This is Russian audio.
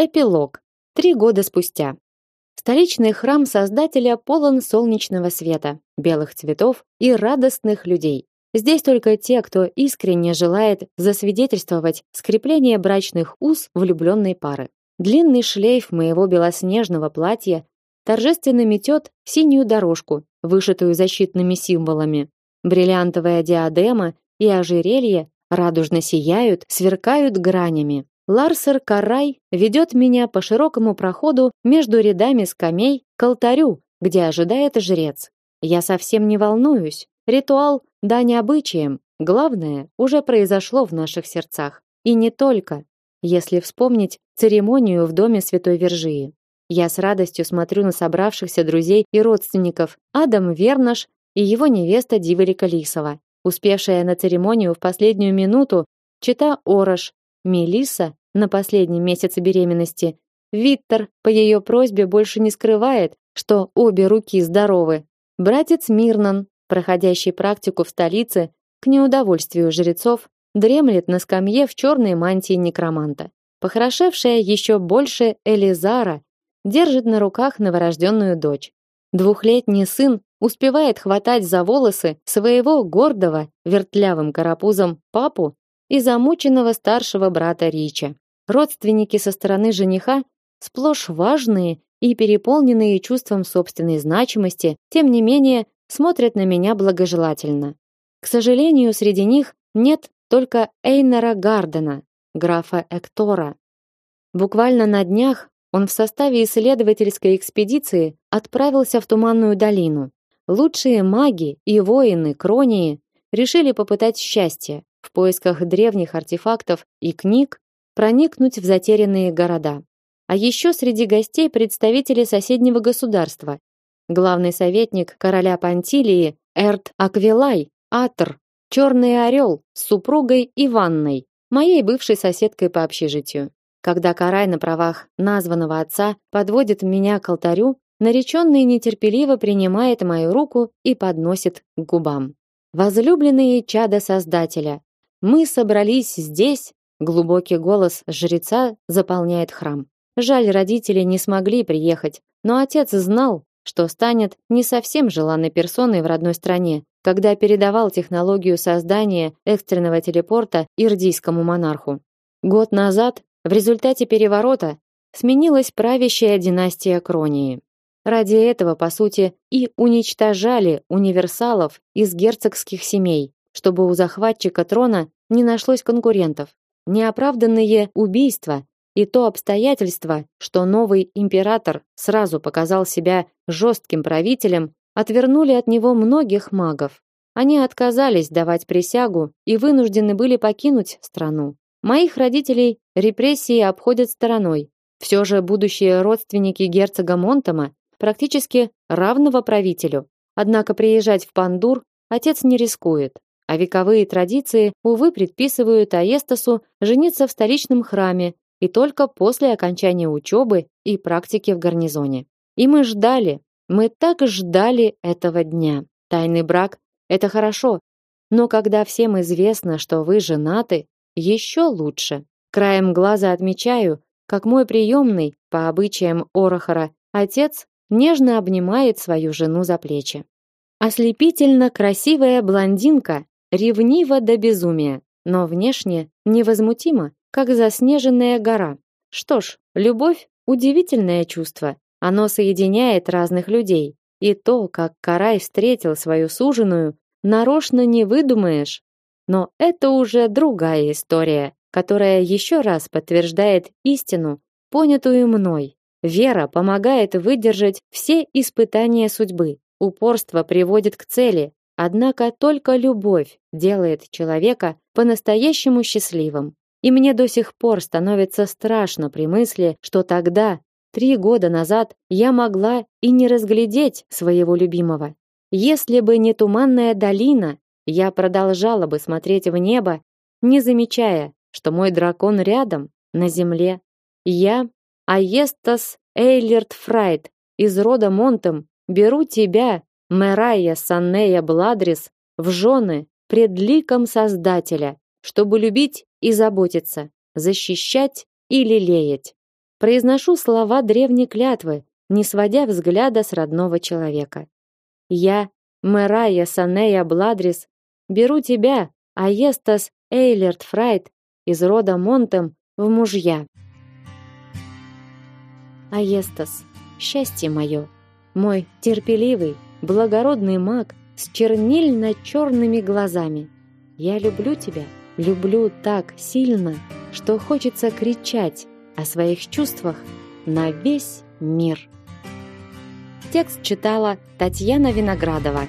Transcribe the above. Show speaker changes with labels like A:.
A: Эпилог. Три года спустя. Столичный храм Создателя полон солнечного света, белых цветов и радостных людей. Здесь только те, кто искренне желает засвидетельствовать скрепление брачных уз влюбленной пары. Длинный шлейф моего белоснежного платья торжественно метет синюю дорожку, вышитую защитными символами. Бриллиантовая диадема и ожерелье радужно сияют, сверкают гранями. Ларсер Карай ведет меня по широкому проходу между рядами скамей к алтарю, где ожидает жрец. Я совсем не волнуюсь. Ритуал дань обычаям. Главное уже произошло в наших сердцах. И не только. Если вспомнить церемонию в доме Святой Вержии. Я с радостью смотрю на собравшихся друзей и родственников. Адам Вернаш и его невеста Диварика Лисова, успевшая на церемонию в последнюю минуту, чита Орош, Мелиса на последнем месяце беременности. Виктор по ее просьбе больше не скрывает, что обе руки здоровы. Братец Мирнан, проходящий практику в столице, к неудовольствию жрецов, дремлет на скамье в черной мантии некроманта. Похорошевшая еще больше Элизара держит на руках новорожденную дочь. Двухлетний сын успевает хватать за волосы своего гордого вертлявым карапузом папу и замученного старшего брата Рича. Родственники со стороны жениха сплошь важные и переполненные чувством собственной значимости, тем не менее смотрят на меня благожелательно. К сожалению, среди них нет только Эйнера Гардена, графа Эктора. Буквально на днях он в составе исследовательской экспедиции отправился в Туманную долину. Лучшие маги и воины Кронии решили попытать счастье в поисках древних артефактов и книг проникнуть в затерянные города. А еще среди гостей представители соседнего государства. Главный советник короля Пантилии Эрт Аквилай, Атр, Черный орел с супругой Иванной, моей бывшей соседкой по общежитию. Когда Карай на правах названного отца подводит меня к алтарю, нареченный нетерпеливо принимает мою руку и подносит к губам. Возлюбленные чада Создателя, мы собрались здесь. Глубокий голос жреца заполняет храм. Жаль, родители не смогли приехать, но отец знал, что станет не совсем желанной персоной в родной стране, когда передавал технологию создания экстренного телепорта ирдийскому монарху. Год назад, в результате переворота, сменилась правящая династия Кронии. Ради этого, по сути, и уничтожали универсалов из герцогских семей, чтобы у захватчика трона не нашлось конкурентов. Неоправданные убийства и то обстоятельство, что новый император сразу показал себя жестким правителем, отвернули от него многих магов. Они отказались давать присягу и вынуждены были покинуть страну. Моих родителей репрессии обходят стороной. Все же будущие родственники герцога Монтома практически равного правителю. Однако приезжать в Пандур отец не рискует а вековые традиции, увы, предписывают Аестасу жениться в столичном храме и только после окончания учебы и практики в гарнизоне. И мы ждали, мы так ждали этого дня. Тайный брак – это хорошо, но когда всем известно, что вы женаты, еще лучше. Краем глаза отмечаю, как мой приемный, по обычаям Орохора, отец нежно обнимает свою жену за плечи. Ослепительно красивая блондинка ревнива до безумия, но внешне невозмутима, как заснеженная гора. Что ж, любовь удивительное чувство. Оно соединяет разных людей. И то, как Карай встретил свою суженую, нарочно не выдумаешь. Но это уже другая история, которая еще раз подтверждает истину, понятую мной. Вера помогает выдержать все испытания судьбы. Упорство приводит к цели, Однако только любовь делает человека по-настоящему счастливым. И мне до сих пор становится страшно при мысли, что тогда, три года назад, я могла и не разглядеть своего любимого. Если бы не туманная долина, я продолжала бы смотреть в небо, не замечая, что мой дракон рядом, на земле. Я, Аестас Эйлерт Фрайт, из рода Монтем, беру тебя, Мерая Саннея Бладрис в жены пред ликом Создателя, чтобы любить и заботиться, защищать и лелеять. Произношу слова древней клятвы, не сводя взгляда с родного человека. Я, Мэрайя Санея Бладрис, беру тебя, Аестас Эйлерт Фрайт, из рода Монтем, в мужья. Аестас, счастье мое, мой терпеливый, благородный маг с чернильно-черными глазами. Я люблю тебя, люблю так сильно, что хочется кричать о своих чувствах на весь мир. Текст читала Татьяна Виноградова.